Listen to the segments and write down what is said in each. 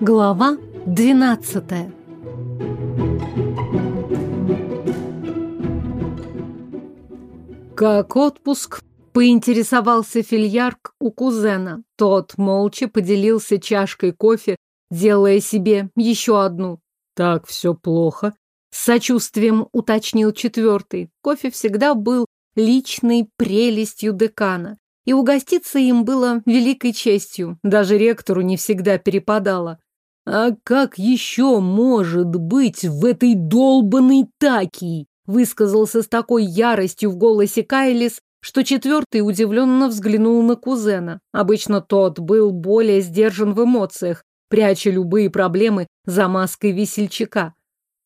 Глава двенадцатая Как отпуск, поинтересовался фильярк у кузена. Тот молча поделился чашкой кофе, делая себе еще одну. Так все плохо. С сочувствием уточнил четвертый. Кофе всегда был личной прелестью декана. И угоститься им было великой честью. Даже ректору не всегда перепадало. А как еще может быть в этой долбанной такии? Высказался с такой яростью в голосе Кайлис, что четвертый удивленно взглянул на кузена. Обычно тот был более сдержан в эмоциях, пряча любые проблемы за маской весельчака.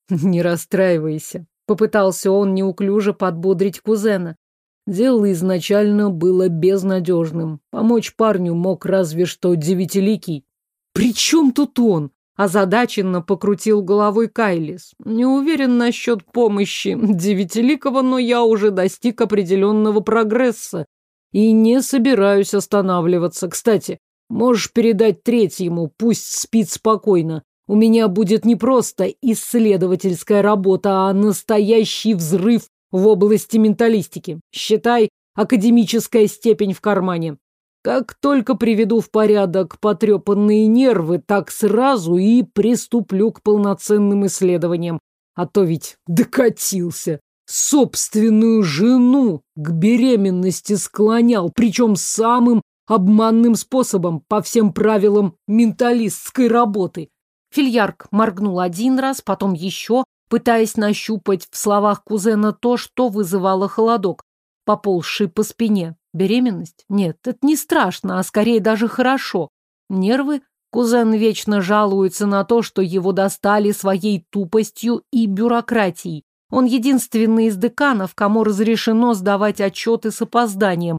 «Не расстраивайся», — попытался он неуклюже подбодрить кузена. Дело изначально было безнадежным. Помочь парню мог разве что девятиликий. «При чем тут он?» Озадаченно покрутил головой Кайлис. Не уверен насчет помощи Девятиликова, но я уже достиг определенного прогресса и не собираюсь останавливаться. Кстати, можешь передать третьему, пусть спит спокойно. У меня будет не просто исследовательская работа, а настоящий взрыв в области менталистики. Считай, академическая степень в кармане. Как только приведу в порядок потрепанные нервы, так сразу и приступлю к полноценным исследованиям. А то ведь докатился. Собственную жену к беременности склонял, причем самым обманным способом, по всем правилам менталистской работы. Фильярк моргнул один раз, потом еще, пытаясь нащупать в словах кузена то, что вызывало холодок, поползший по спине. Беременность? Нет, это не страшно, а скорее даже хорошо. Нервы? Кузен вечно жалуется на то, что его достали своей тупостью и бюрократией. Он единственный из деканов, кому разрешено сдавать отчеты с опозданием.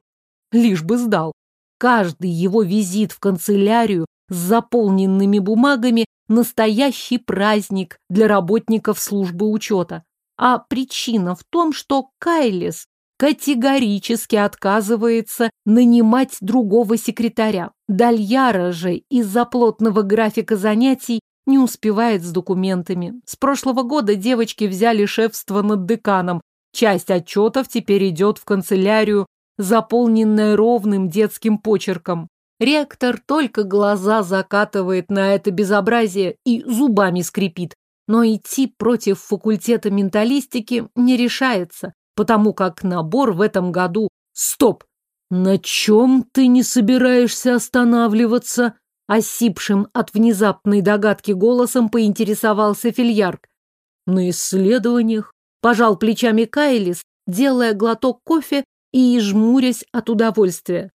Лишь бы сдал. Каждый его визит в канцелярию с заполненными бумагами – настоящий праздник для работников службы учета. А причина в том, что Кайлис категорически отказывается нанимать другого секретаря. Дальяра же из-за плотного графика занятий не успевает с документами. С прошлого года девочки взяли шефство над деканом. Часть отчетов теперь идет в канцелярию, заполненная ровным детским почерком. Ректор только глаза закатывает на это безобразие и зубами скрипит, но идти против факультета менталистики не решается потому как набор в этом году... Стоп! На чем ты не собираешься останавливаться? Осипшим от внезапной догадки голосом поинтересовался Фильярк. На исследованиях пожал плечами Кайлис, делая глоток кофе и жмурясь от удовольствия.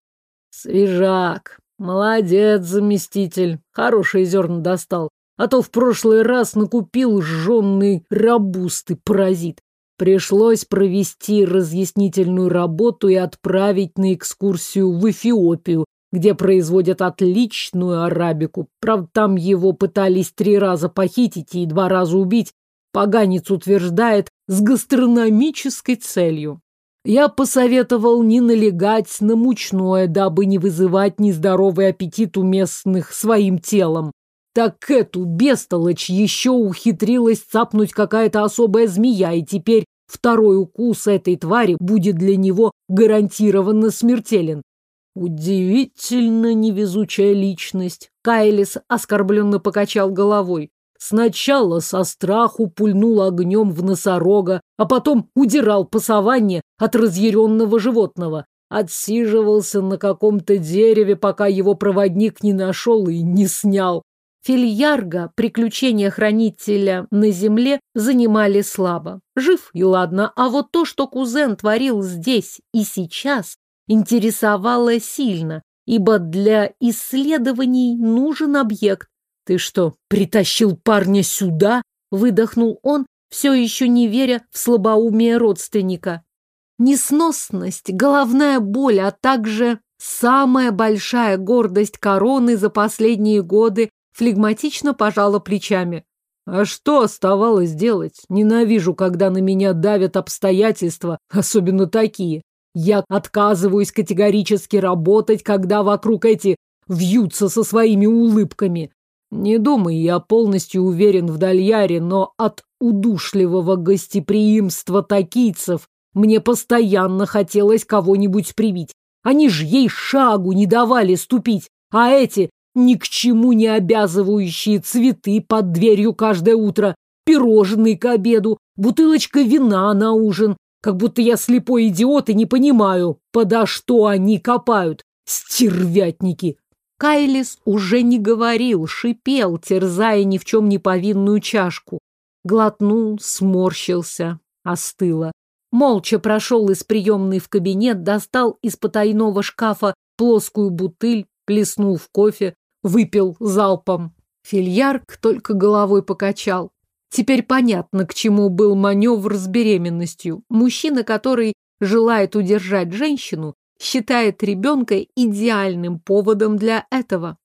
Свежак. Молодец, заместитель. Хорошие зерна достал. А то в прошлый раз накупил жженный рабусты, паразит. Пришлось провести разъяснительную работу и отправить на экскурсию в Эфиопию, где производят отличную арабику. Правда, там его пытались три раза похитить и два раза убить. Поганец утверждает, с гастрономической целью. Я посоветовал не налегать на мучное, дабы не вызывать нездоровый аппетит у местных своим телом. Так эту бестолочь еще ухитрилась цапнуть какая-то особая змея, и теперь второй укус этой твари будет для него гарантированно смертелен. Удивительно невезучая личность. Кайлис оскорбленно покачал головой. Сначала со страху пульнул огнем в носорога, а потом удирал по от разъяренного животного. Отсиживался на каком-то дереве, пока его проводник не нашел и не снял. Фильярга приключения хранителя на земле занимали слабо. Жив и ладно, а вот то, что кузен творил здесь и сейчас, интересовало сильно, ибо для исследований нужен объект. «Ты что, притащил парня сюда?» — выдохнул он, все еще не веря в слабоумие родственника. Несносность, головная боль, а также самая большая гордость короны за последние годы флегматично пожала плечами. А что оставалось делать? Ненавижу, когда на меня давят обстоятельства, особенно такие. Я отказываюсь категорически работать, когда вокруг эти вьются со своими улыбками. Не думай, я полностью уверен в Дальяре, но от удушливого гостеприимства такийцев мне постоянно хотелось кого-нибудь привить. Они ж ей шагу не давали ступить, а эти ни к чему не обязывающие цветы под дверью каждое утро, пирожные к обеду, бутылочка вина на ужин. Как будто я слепой идиот и не понимаю, подо что они копают. Стервятники! Кайлис уже не говорил, шипел, терзая ни в чем не повинную чашку. Глотнул, сморщился, остыло. Молча прошел из приемной в кабинет, достал из потайного шкафа плоскую бутыль, плеснул в кофе, выпил залпом. Фильярк только головой покачал. Теперь понятно, к чему был маневр с беременностью. Мужчина, который желает удержать женщину, считает ребенка идеальным поводом для этого.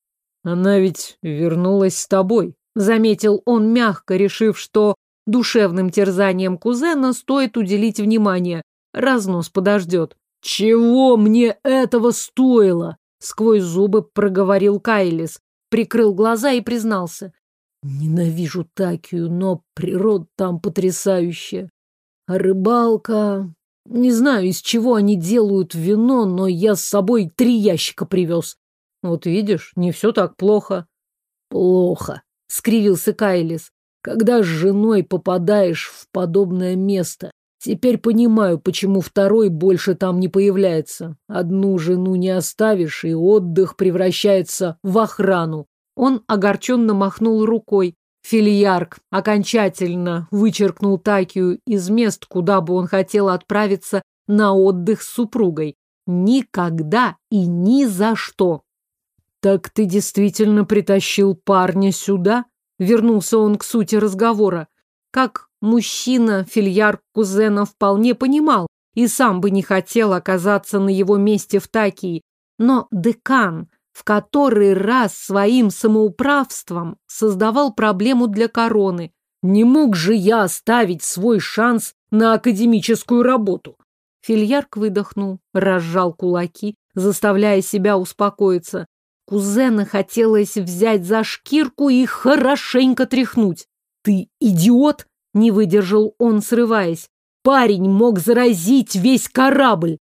«Она ведь вернулась с тобой», — заметил он мягко, решив, что душевным терзанием кузена стоит уделить внимание. Разнос подождет. «Чего мне этого стоило?» — сквозь зубы проговорил Кайлис, прикрыл глаза и признался. «Ненавижу Такию, но природа там потрясающая. А рыбалка... Не знаю, из чего они делают вино, но я с собой три ящика привез. Вот видишь, не все так плохо. Плохо, скривился Кайлис. Когда с женой попадаешь в подобное место, теперь понимаю, почему второй больше там не появляется. Одну жену не оставишь, и отдых превращается в охрану. Он огорченно махнул рукой. Фильярк окончательно вычеркнул Такию из мест, куда бы он хотел отправиться на отдых с супругой. Никогда и ни за что. «Так ты действительно притащил парня сюда?» Вернулся он к сути разговора. Как мужчина, фильярк кузена вполне понимал и сам бы не хотел оказаться на его месте в Такии. Но декан в который раз своим самоуправством создавал проблему для короны. Не мог же я оставить свой шанс на академическую работу. Фильярк выдохнул, разжал кулаки, заставляя себя успокоиться. Кузена хотелось взять за шкирку и хорошенько тряхнуть. «Ты идиот!» — не выдержал он, срываясь. «Парень мог заразить весь корабль!»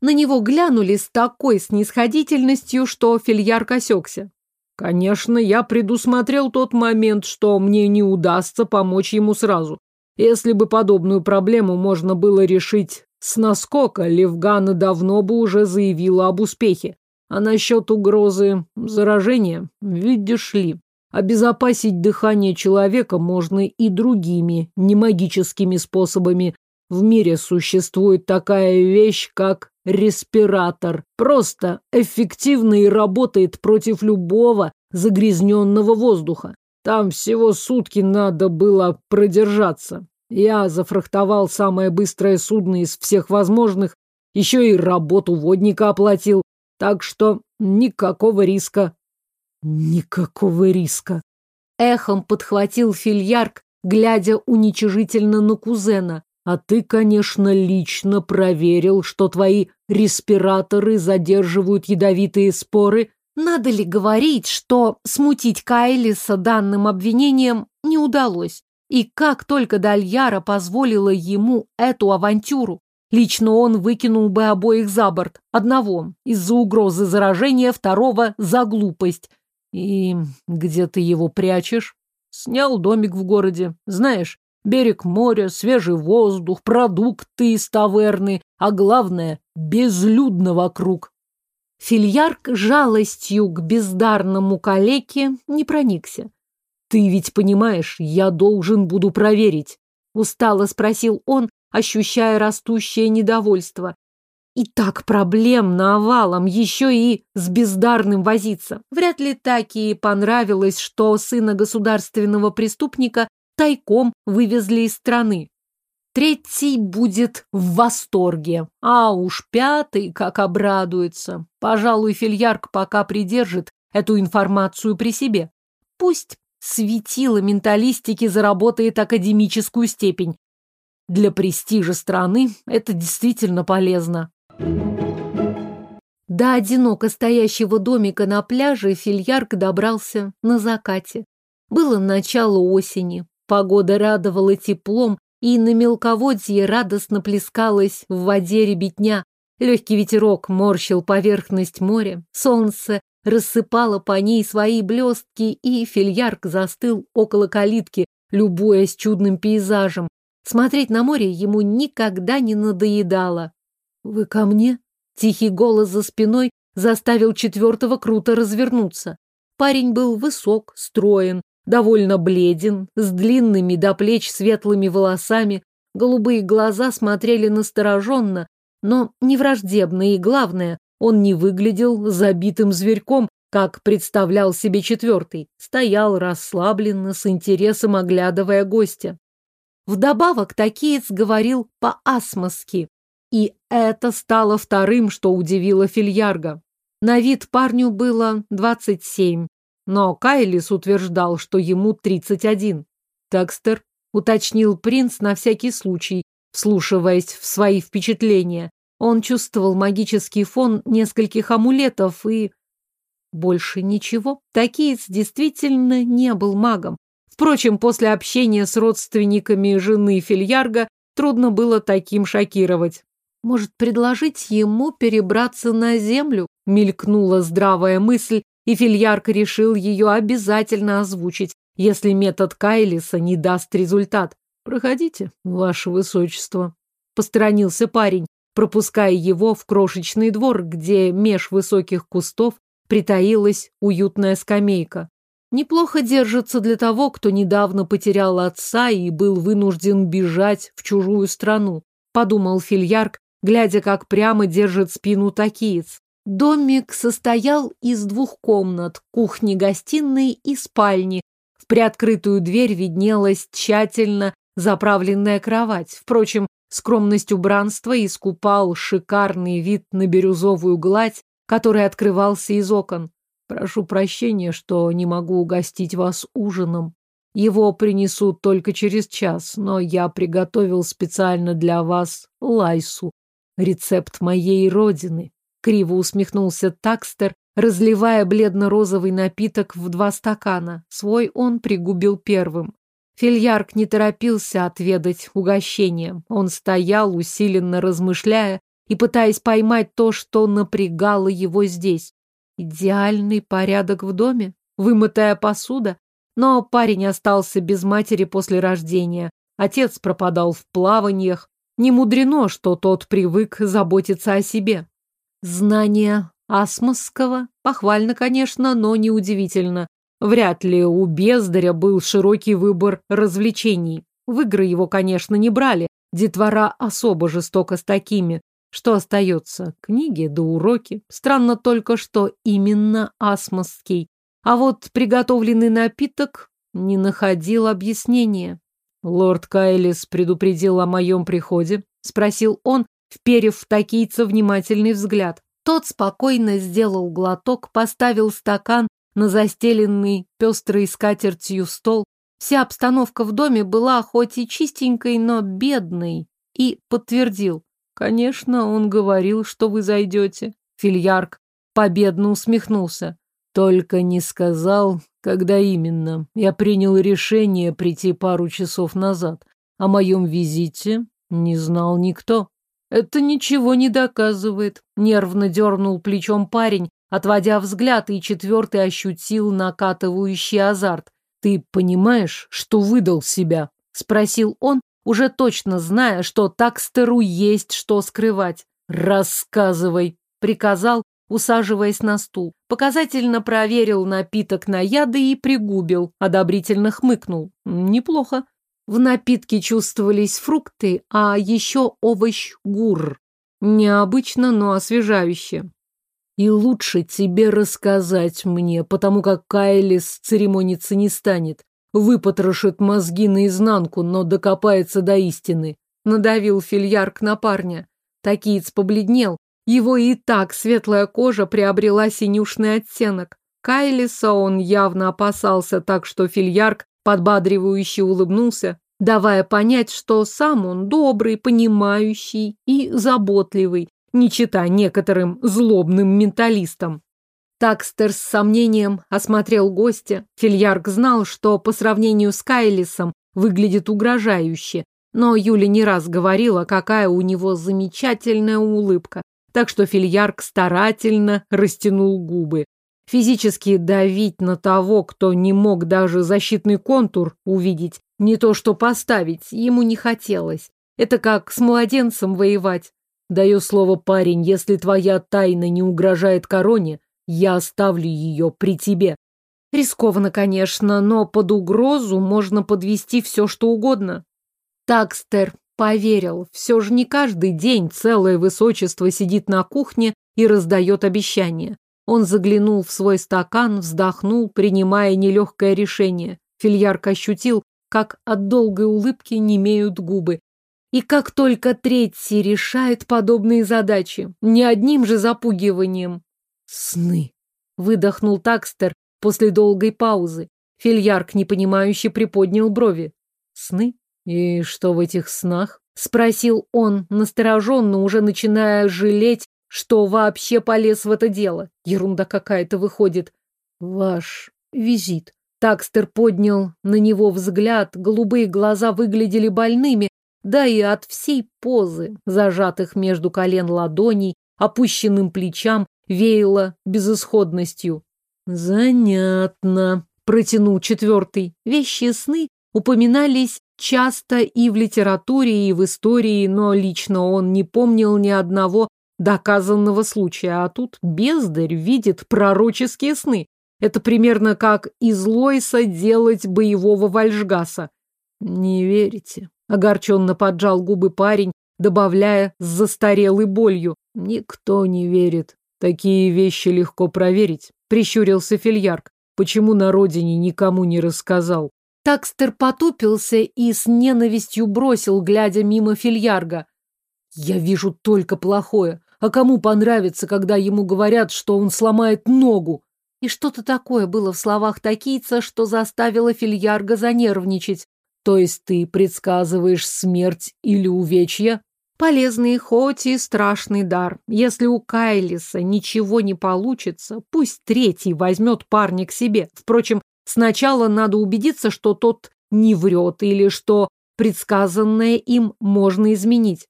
На него глянули с такой снисходительностью, что Фильяр осекся. Конечно, я предусмотрел тот момент, что мне не удастся помочь ему сразу. Если бы подобную проблему можно было решить с наскока, Левгана давно бы уже заявила об успехе. А насчет угрозы заражения, видишь ли, обезопасить дыхание человека можно и другими, не магическими способами. В мире существует такая вещь, как респиратор. Просто эффективно и работает против любого загрязненного воздуха. Там всего сутки надо было продержаться. Я зафрахтовал самое быстрое судно из всех возможных, еще и работу водника оплатил, так что никакого риска. Никакого риска. Эхом подхватил фильярк, глядя уничижительно на кузена. А ты, конечно, лично проверил, что твои респираторы задерживают ядовитые споры. Надо ли говорить, что смутить Кайлиса данным обвинением не удалось? И как только Дальяра позволила ему эту авантюру, лично он выкинул бы обоих за борт. Одного из-за угрозы заражения, второго за глупость. И где ты его прячешь? Снял домик в городе. Знаешь, Берег моря, свежий воздух, продукты из таверны, а главное, безлюдно вокруг. Фильярк жалостью к бездарному калеке не проникся. «Ты ведь понимаешь, я должен буду проверить», — устало спросил он, ощущая растущее недовольство. И так проблем навалом, еще и с бездарным возиться. Вряд ли так и понравилось, что сына государственного преступника тайком вывезли из страны. Третий будет в восторге, а уж пятый как обрадуется. Пожалуй, Фильярк пока придержит эту информацию при себе. Пусть светило менталистики заработает академическую степень. Для престижа страны это действительно полезно. До одиноко стоящего домика на пляже Фильярк добрался на закате. Было начало осени. Погода радовала теплом, и на мелководье радостно плескалась в воде ребятня. Легкий ветерок морщил поверхность моря, солнце рассыпало по ней свои блестки, и Фильярк застыл около калитки, любуясь чудным пейзажем. Смотреть на море ему никогда не надоедало. «Вы ко мне?» Тихий голос за спиной заставил четвертого круто развернуться. Парень был высок, строен, довольно бледен, с длинными до плеч светлыми волосами, голубые глаза смотрели настороженно, но не враждебно, и главное, он не выглядел забитым зверьком, как представлял себе четвертый, стоял расслабленно, с интересом оглядывая гостя. Вдобавок Такиец говорил по-асмоски, и это стало вторым, что удивило Фильярга. На вид парню было двадцать семь, но Кайлис утверждал, что ему тридцать один. Текстер уточнил принц на всякий случай, вслушиваясь в свои впечатления. Он чувствовал магический фон нескольких амулетов и... Больше ничего. Такиец действительно не был магом. Впрочем, после общения с родственниками жены Фильярга трудно было таким шокировать. Может, предложить ему перебраться на землю? Мелькнула здравая мысль, и Фильярк решил ее обязательно озвучить, если метод Кайлиса не даст результат. «Проходите, ваше высочество», — посторонился парень, пропуская его в крошечный двор, где меж высоких кустов притаилась уютная скамейка. Неплохо держится для того, кто недавно потерял отца и был вынужден бежать в чужую страну, подумал Фильярк, глядя, как прямо держит спину такиец. Домик состоял из двух комнат, кухни-гостиной и спальни. В приоткрытую дверь виднелась тщательно заправленная кровать. Впрочем, скромность убранства искупал шикарный вид на бирюзовую гладь, который открывался из окон. Прошу прощения, что не могу угостить вас ужином. Его принесут только через час, но я приготовил специально для вас лайсу, рецепт моей родины. Криво усмехнулся Такстер, разливая бледно-розовый напиток в два стакана. Свой он пригубил первым. Фильярк не торопился отведать угощение. Он стоял, усиленно размышляя и пытаясь поймать то, что напрягало его здесь. Идеальный порядок в доме, вымытая посуда. Но парень остался без матери после рождения. Отец пропадал в плаваниях. Не мудрено, что тот привык заботиться о себе. Знание асмосского похвально, конечно, но неудивительно. Вряд ли у бездаря был широкий выбор развлечений. В игры его, конечно, не брали. Детвора особо жестоко с такими. Что остается? Книги да уроки. Странно только, что именно асмосский. А вот приготовленный напиток не находил объяснения. Лорд Кайлис предупредил о моем приходе, спросил он, вперев в такийца внимательный взгляд. Тот спокойно сделал глоток, поставил стакан на застеленный пестрой скатертью стол. Вся обстановка в доме была хоть и чистенькой, но бедной, и подтвердил. Конечно, он говорил, что вы зайдете. Фильярк победно усмехнулся. Только не сказал, когда именно. Я принял решение прийти пару часов назад. О моем визите не знал никто. Это ничего не доказывает. Нервно дернул плечом парень, отводя взгляд, и четвертый ощутил накатывающий азарт. «Ты понимаешь, что выдал себя?» — спросил он, уже точно зная, что Такстеру есть что скрывать. «Рассказывай», — приказал, усаживаясь на стул. Показательно проверил напиток на яды и пригубил, одобрительно хмыкнул. «Неплохо». В напитке чувствовались фрукты, а еще овощ гур. Необычно, но освежающе. И лучше тебе рассказать мне, потому как Кайлис церемониться не станет. Выпотрошит мозги наизнанку, но докопается до истины. Надавил фильярк на парня. Такиец побледнел. Его и так светлая кожа приобрела синюшный оттенок. Кайлиса он явно опасался, так что фильярк подбадривающе улыбнулся, давая понять, что сам он добрый, понимающий и заботливый, не чита некоторым злобным менталистам. Такстер с сомнением осмотрел гостя. Фильярк знал, что по сравнению с Кайлисом выглядит угрожающе, но Юля не раз говорила, какая у него замечательная улыбка, так что Фильярк старательно растянул губы. Физически давить на того, кто не мог даже защитный контур увидеть, не то что поставить, ему не хотелось. Это как с младенцем воевать. Даю слово, парень, если твоя тайна не угрожает короне, я оставлю ее при тебе. Рискованно, конечно, но под угрозу можно подвести все, что угодно. Такстер поверил. Все же не каждый день целое высочество сидит на кухне и раздает обещания. Он заглянул в свой стакан, вздохнул, принимая нелегкое решение. Фильярк ощутил, как от долгой улыбки немеют губы. И как только третий решает подобные задачи, не одним же запугиванием, Сны. Выдохнул Такстер после долгой паузы. Фильярк, непонимающе, приподнял брови. Сны? И что в этих снах? Спросил он, настороженно, уже начиная жалеть, что вообще полез в это дело. Ерунда какая-то выходит. Ваш визит. Такстер поднял на него взгляд, голубые глаза выглядели больными, да и от всей позы, зажатых между колен ладоней, опущенным плечам, веяло безысходностью. «Занятно», — протянул четвертый. Вещи сны упоминались часто и в литературе, и в истории, но лично он не помнил ни одного доказанного случая, а тут бездарь видит пророческие сны. Это примерно как из Лойса делать боевого вальжгаса. «Не верите?» — огорченно поджал губы парень, добавляя с застарелой болью. «Никто не верит. Такие вещи легко проверить, прищурился Фильярк. Почему на родине никому не рассказал? Такстер потупился и с ненавистью бросил, глядя мимо Фильярга. Я вижу только плохое. А кому понравится, когда ему говорят, что он сломает ногу? И что-то такое было в словах такийца, что заставило Фильярга занервничать. То есть ты предсказываешь смерть или увечья? Полезный, хоть и страшный дар. Если у Кайлиса ничего не получится, пусть третий возьмет парня к себе. Впрочем, сначала надо убедиться, что тот не врет или что предсказанное им можно изменить.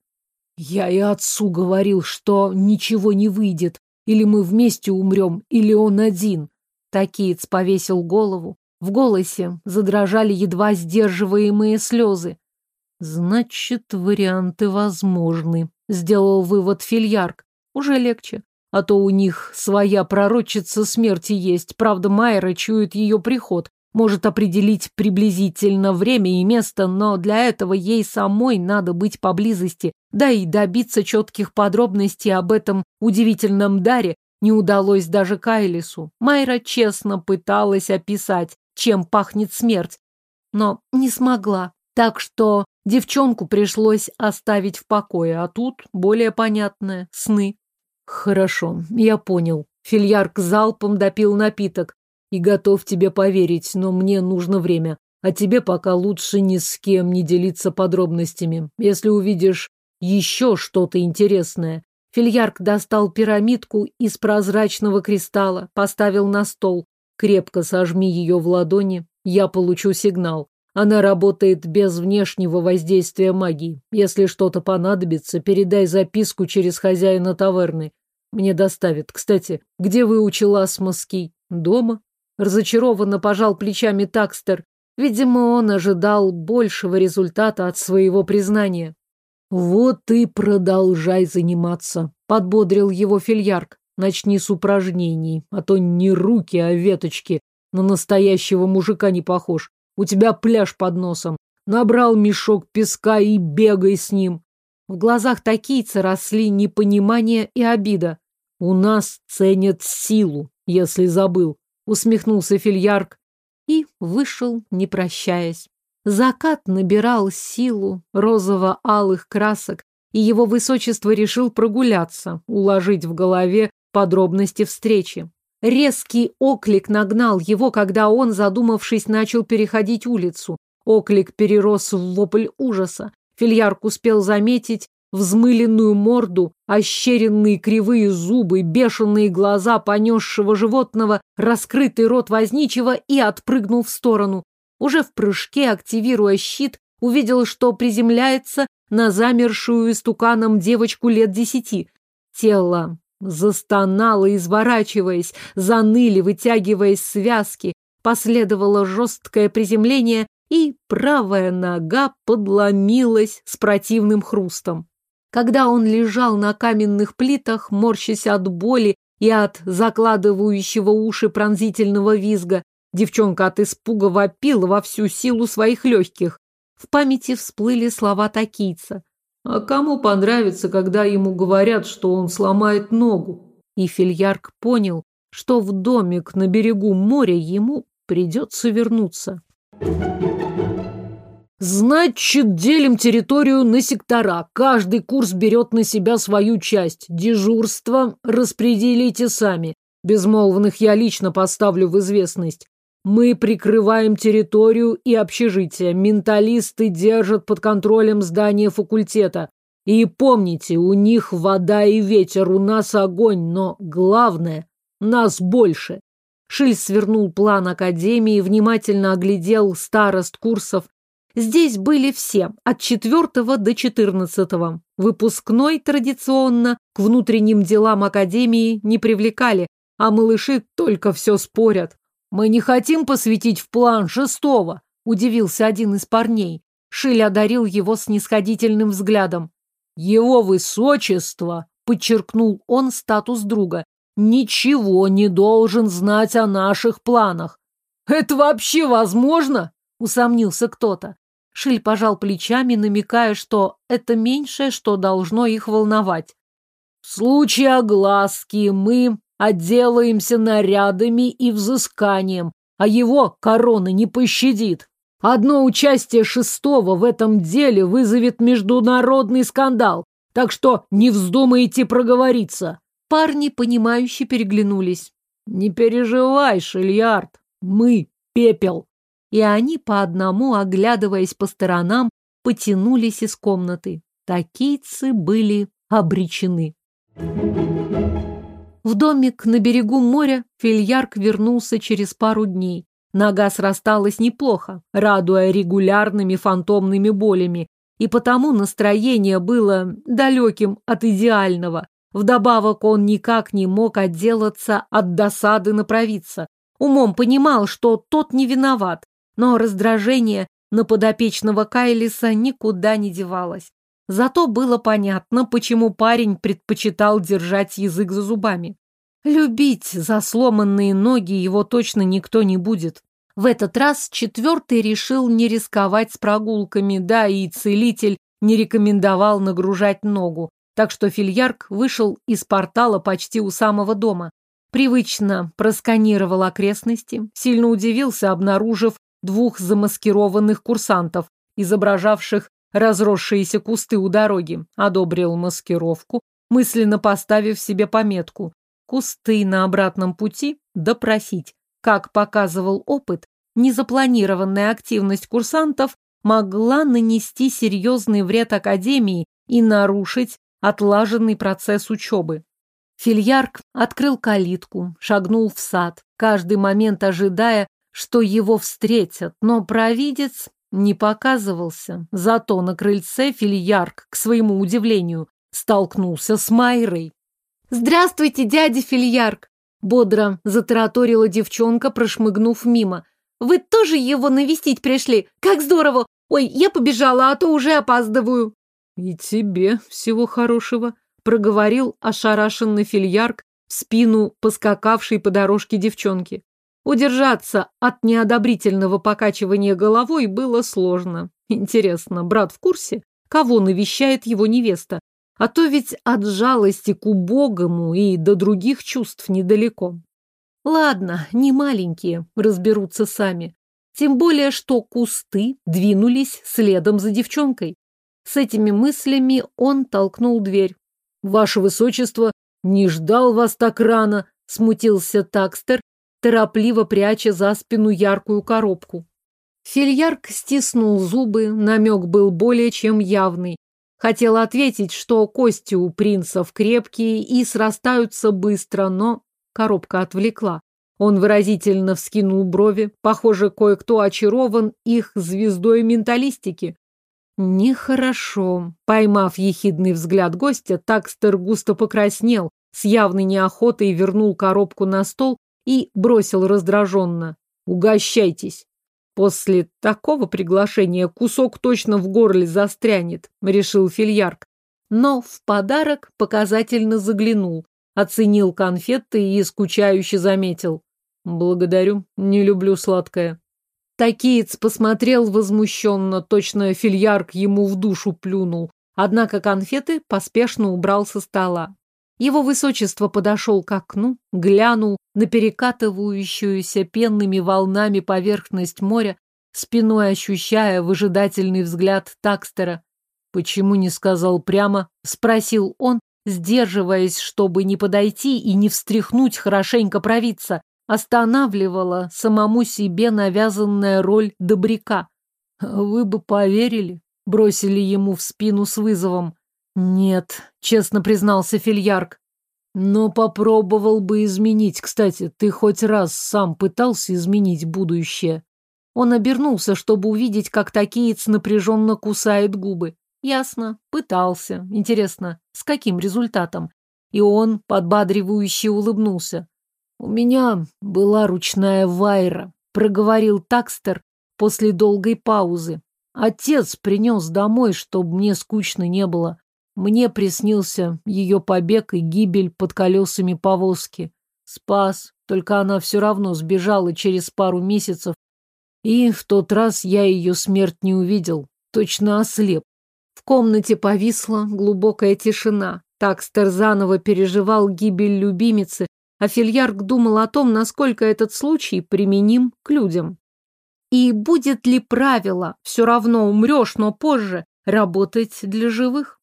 Я и отцу говорил, что ничего не выйдет. Или мы вместе умрем, или он один. Такиец повесил голову. В голосе задрожали едва сдерживаемые слезы. Значит, варианты возможны, сделал вывод Фильярк. Уже легче. А то у них своя пророчица смерти есть. Правда, Майра чует ее приход, может определить приблизительно время и место, но для этого ей самой надо быть поблизости, да и добиться четких подробностей об этом удивительном даре не удалось даже Кайлису. Майра честно пыталась описать, чем пахнет смерть, но не смогла. Так что девчонку пришлось оставить в покое, а тут более понятное — сны. Хорошо, я понял. Фильярк залпом допил напиток. И готов тебе поверить, но мне нужно время. А тебе пока лучше ни с кем не делиться подробностями. Если увидишь еще что-то интересное. Фильярк достал пирамидку из прозрачного кристалла, поставил на стол. Крепко сожми ее в ладони, я получу сигнал. Она работает без внешнего воздействия магии. Если что-то понадобится, передай записку через хозяина таверны. Мне доставят. Кстати, где выучил асмоский? Дома? Разочарованно пожал плечами Такстер. Видимо, он ожидал большего результата от своего признания. Вот и продолжай заниматься, подбодрил его Фильярк. Начни с упражнений, а то не руки, а веточки. На настоящего мужика не похож. У тебя пляж под носом. Набрал мешок песка и бегай с ним. В глазах такийца росли непонимание и обида. У нас ценят силу, если забыл. Усмехнулся Фильярк и вышел, не прощаясь. Закат набирал силу розово-алых красок, и его высочество решил прогуляться, уложить в голове подробности встречи. Резкий оклик нагнал его, когда он, задумавшись, начал переходить улицу. Оклик перерос в вопль ужаса. Фильярк успел заметить взмыленную морду, ощеренные кривые зубы, бешеные глаза понесшего животного, раскрытый рот возничего и отпрыгнул в сторону. Уже в прыжке, активируя щит, увидел, что приземляется на замершую истуканом девочку лет десяти. Тело застонало, изворачиваясь, заныли, вытягиваясь связки, последовало жесткое приземление, и правая нога подломилась с противным хрустом. Когда он лежал на каменных плитах, морщась от боли и от закладывающего уши пронзительного визга, девчонка от испуга вопила во всю силу своих легких. В памяти всплыли слова такийца. «А кому понравится, когда ему говорят, что он сломает ногу?» И Фильярк понял, что в домик на берегу моря ему придется вернуться. Значит, делим территорию на сектора. Каждый курс берет на себя свою часть. Дежурство распределите сами. Безмолвных я лично поставлю в известность. Мы прикрываем территорию и общежитие. Менталисты держат под контролем здание факультета. И помните, у них вода и ветер, у нас огонь, но главное, нас больше. Шиль свернул план академии, внимательно оглядел старост курсов. Здесь были все, от четвертого до четырнадцатого. Выпускной традиционно к внутренним делам академии не привлекали, а малыши только все спорят. «Мы не хотим посвятить в план шестого», — удивился один из парней. Шиль одарил его снисходительным взглядом. «Его высочество», — подчеркнул он статус друга, ничего не должен знать о наших планах. Это вообще возможно? Усомнился кто-то. Шиль пожал плечами, намекая, что это меньшее, что должно их волновать. В случае огласки мы отделаемся нарядами и взысканием, а его корона не пощадит. Одно участие шестого в этом деле вызовет международный скандал, так что не вздумайте проговориться. Парни, понимающе переглянулись. «Не переживай, Шильярд, мы — пепел!» И они по одному, оглядываясь по сторонам, потянулись из комнаты. Такийцы были обречены. В домик на берегу моря Фильярк вернулся через пару дней. Нога срасталась неплохо, радуя регулярными фантомными болями, и потому настроение было далеким от идеального. Вдобавок он никак не мог отделаться от досады на. Умом понимал, что тот не виноват, но раздражение на подопечного Кайлиса никуда не девалось. Зато было понятно, почему парень предпочитал держать язык за зубами. Любить за сломанные ноги его точно никто не будет. В этот раз четвертый решил не рисковать с прогулками, да и целитель не рекомендовал нагружать ногу, так что фильярк вышел из портала почти у самого дома. Привычно просканировал окрестности, сильно удивился, обнаружив двух замаскированных курсантов, изображавших разросшиеся кусты у дороги, одобрил маскировку, мысленно поставив себе пометку «Кусты на обратном пути допросить». Как показывал опыт, незапланированная активность курсантов могла нанести серьезный вред Академии и нарушить отлаженный процесс учебы. Фильярк открыл калитку, шагнул в сад, каждый момент ожидая, что его встретят, но провидец не показывался. Зато на крыльце Фильярк, к своему удивлению, столкнулся с Майрой. «Здравствуйте, дядя Фильярк!» Бодро затараторила девчонка, прошмыгнув мимо. «Вы тоже его навестить пришли? Как здорово! Ой, я побежала, а то уже опаздываю!» «И тебе всего хорошего», — проговорил ошарашенный фильярк в спину поскакавшей по дорожке девчонки. Удержаться от неодобрительного покачивания головой было сложно. Интересно, брат в курсе, кого навещает его невеста? А то ведь от жалости к убогому и до других чувств недалеко. Ладно, не маленькие, разберутся сами. Тем более, что кусты двинулись следом за девчонкой. С этими мыслями он толкнул дверь. «Ваше высочество, не ждал вас так рано», — смутился Такстер, торопливо пряча за спину яркую коробку. Фильярк стиснул зубы, намек был более чем явный. Хотел ответить, что кости у принцев крепкие и срастаются быстро, но коробка отвлекла. Он выразительно вскинул брови. Похоже, кое-кто очарован их звездой менталистики. Нехорошо. Поймав ехидный взгляд гостя, Такстер густо покраснел, с явной неохотой вернул коробку на стол и бросил раздраженно. «Угощайтесь!» После такого приглашения кусок точно в горле застрянет, решил Фильярк. Но в подарок показательно заглянул, оценил конфеты и скучающе заметил. Благодарю, не люблю сладкое. Такиец посмотрел возмущенно, точно фильярк ему в душу плюнул. Однако конфеты поспешно убрал со стола. Его высочество подошел к окну, глянул на перекатывающуюся пенными волнами поверхность моря, спиной ощущая выжидательный взгляд Такстера. «Почему не сказал прямо?» — спросил он, сдерживаясь, чтобы не подойти и не встряхнуть хорошенько провидца останавливала самому себе навязанная роль добряка. «Вы бы поверили?» — бросили ему в спину с вызовом. «Нет», — честно признался Фильярк. «Но попробовал бы изменить. Кстати, ты хоть раз сам пытался изменить будущее?» Он обернулся, чтобы увидеть, как такиец напряженно кусает губы. Ясно, пытался. Интересно, с каким результатом? И он подбадривающе улыбнулся. «У меня была ручная вайра», — проговорил Такстер после долгой паузы. «Отец принес домой, чтобы мне скучно не было. Мне приснился ее побег и гибель под колесами повозки. Спас, только она все равно сбежала через пару месяцев. И в тот раз я ее смерть не увидел, точно ослеп. В комнате повисла глубокая тишина. Такстер заново переживал гибель любимицы, а Фильярк думал о том, насколько этот случай применим к людям. И будет ли правило «все равно умрешь, но позже» работать для живых?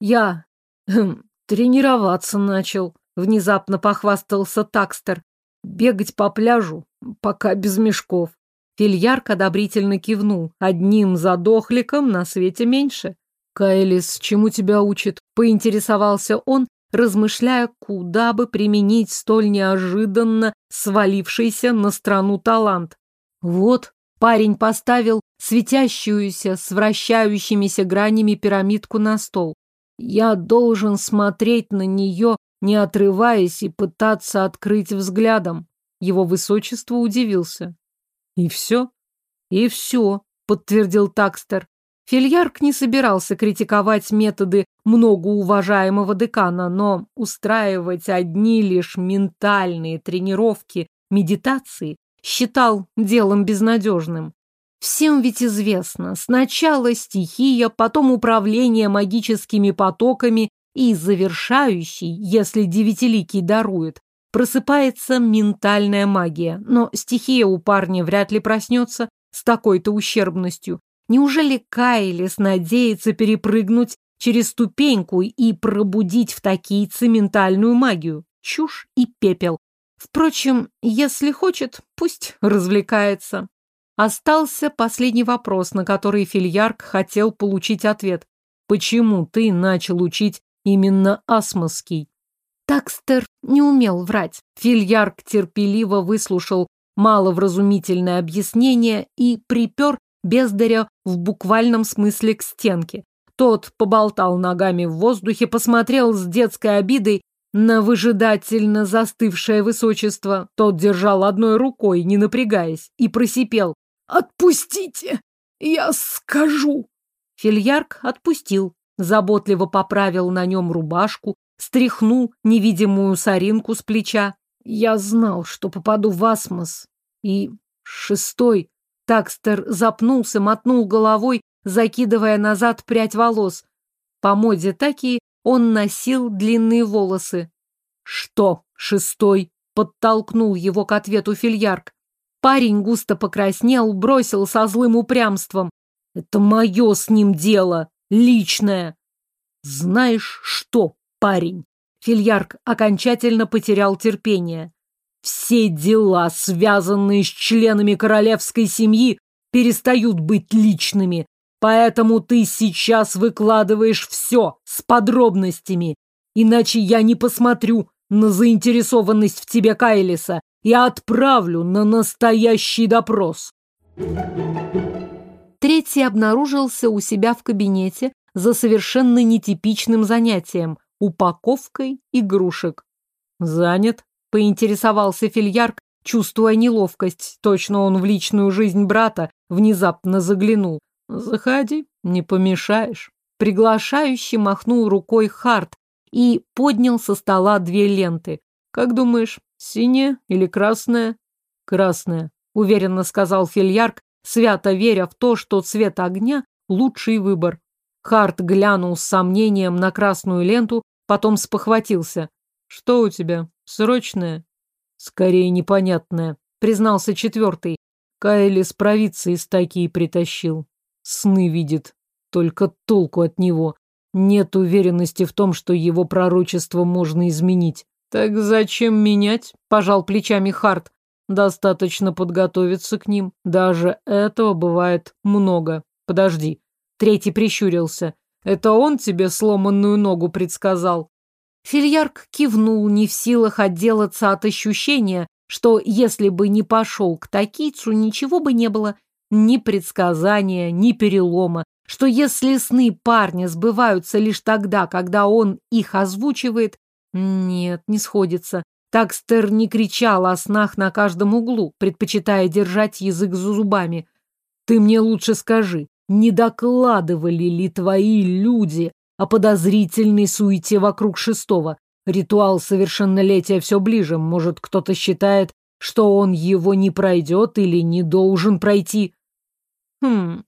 Я хм, тренироваться начал, внезапно похвастался Такстер. Бегать по пляжу, пока без мешков. Фильярк одобрительно кивнул. Одним задохликом на свете меньше. Кайлис, чему тебя учит? Поинтересовался он, размышляя, куда бы применить столь неожиданно свалившийся на страну талант. Вот парень поставил светящуюся с вращающимися гранями пирамидку на стол. Я должен смотреть на нее, не отрываясь, и пытаться открыть взглядом. Его высочество удивился. И все? И все, подтвердил Такстер. Фильярк не собирался критиковать методы многоуважаемого декана, но устраивать одни лишь ментальные тренировки медитации считал делом безнадежным. Всем ведь известно, сначала стихия, потом управление магическими потоками и завершающий, если девятиликий дарует, просыпается ментальная магия. Но стихия у парня вряд ли проснется с такой-то ущербностью. Неужели Кайлис надеется перепрыгнуть через ступеньку и пробудить в такийце ментальную магию? Чушь и пепел. Впрочем, если хочет, пусть развлекается. Остался последний вопрос, на который Фильярк хотел получить ответ. Почему ты начал учить именно асмоский? Такстер не умел врать. Фильярк терпеливо выслушал маловразумительное объяснение и припер бездаря в буквальном смысле к стенке. Тот поболтал ногами в воздухе, посмотрел с детской обидой на выжидательно застывшее высочество. Тот держал одной рукой, не напрягаясь, и просипел. «Отпустите! Я скажу!» Фильярк отпустил, заботливо поправил на нем рубашку, стряхнул невидимую соринку с плеча. Я знал, что попаду в асмос. И шестой Такстер запнулся, мотнул головой, закидывая назад прядь волос. По моде таки он носил длинные волосы. «Что, шестой?» — подтолкнул его к ответу фильярк. Парень густо покраснел, бросил со злым упрямством. «Это мое с ним дело, личное!» «Знаешь что, парень?» Фильярк окончательно потерял терпение. Все дела, связанные с членами королевской семьи, перестают быть личными. Поэтому ты сейчас выкладываешь все с подробностями. Иначе я не посмотрю на заинтересованность в тебе Кайлиса и отправлю на настоящий допрос. Третий обнаружился у себя в кабинете за совершенно нетипичным занятием – упаковкой игрушек. «Занят?» – поинтересовался Фильярк, чувствуя неловкость. Точно он в личную жизнь брата внезапно заглянул. «Заходи, не помешаешь». Приглашающий махнул рукой Харт и поднял со стола две ленты. «Как думаешь, синяя или красная?» «Красная», — уверенно сказал Фильярк, свято веря в то, что цвет огня — лучший выбор. Харт глянул с сомнением на красную ленту, потом спохватился. «Что у тебя? Срочное?» «Скорее непонятное», — признался четвертый. Кайли с провидца такие притащил. Сны видит. Только толку от него. Нет уверенности в том, что его пророчество можно изменить. Так зачем менять? Пожал плечами Харт. Достаточно подготовиться к ним. Даже этого бывает много. Подожди. Третий прищурился. Это он тебе сломанную ногу предсказал? Фильярк кивнул, не в силах отделаться от ощущения, что если бы не пошел к Такицу, ничего бы не было. Ни предсказания, ни перелома. Что если сны парня сбываются лишь тогда, когда он их озвучивает, нет, не сходится. Такстер не кричал о снах на каждом углу, предпочитая держать язык за зубами. Ты мне лучше скажи, не докладывали ли твои люди о подозрительной суете вокруг шестого? Ритуал совершеннолетия все ближе. Может, кто-то считает, что он его не пройдет или не должен пройти? Хм.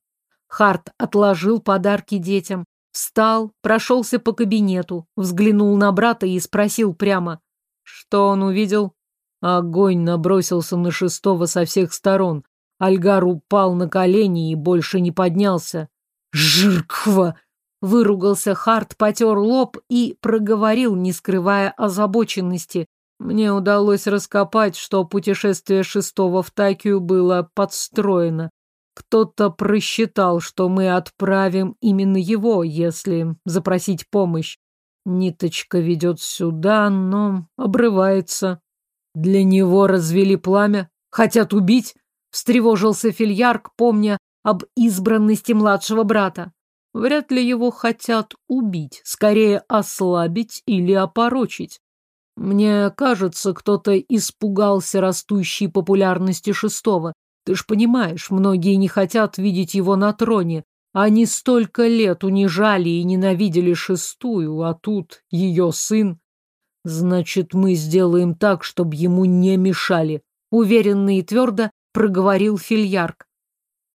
Харт отложил подарки детям, встал, прошелся по кабинету, взглянул на брата и спросил прямо. Что он увидел? Огонь набросился на шестого со всех сторон. Альгар упал на колени и больше не поднялся. «Жирква!» — выругался Харт, потер лоб и проговорил, не скрывая озабоченности. Мне удалось раскопать, что путешествие шестого в Такию было подстроено. Кто-то просчитал, что мы отправим именно его, если запросить помощь. Ниточка ведет сюда, но обрывается. Для него развели пламя. Хотят убить? Встревожился Фильярк, помня об избранности младшего брата. Вряд ли его хотят убить, скорее ослабить или опорочить. Мне кажется, кто-то испугался растущей популярности шестого. Ты ж понимаешь, многие не хотят видеть его на троне. Они столько лет унижали и ненавидели шестую, а тут ее сын. Значит, мы сделаем так, чтобы ему не мешали. Уверенно и твердо проговорил Фильярк.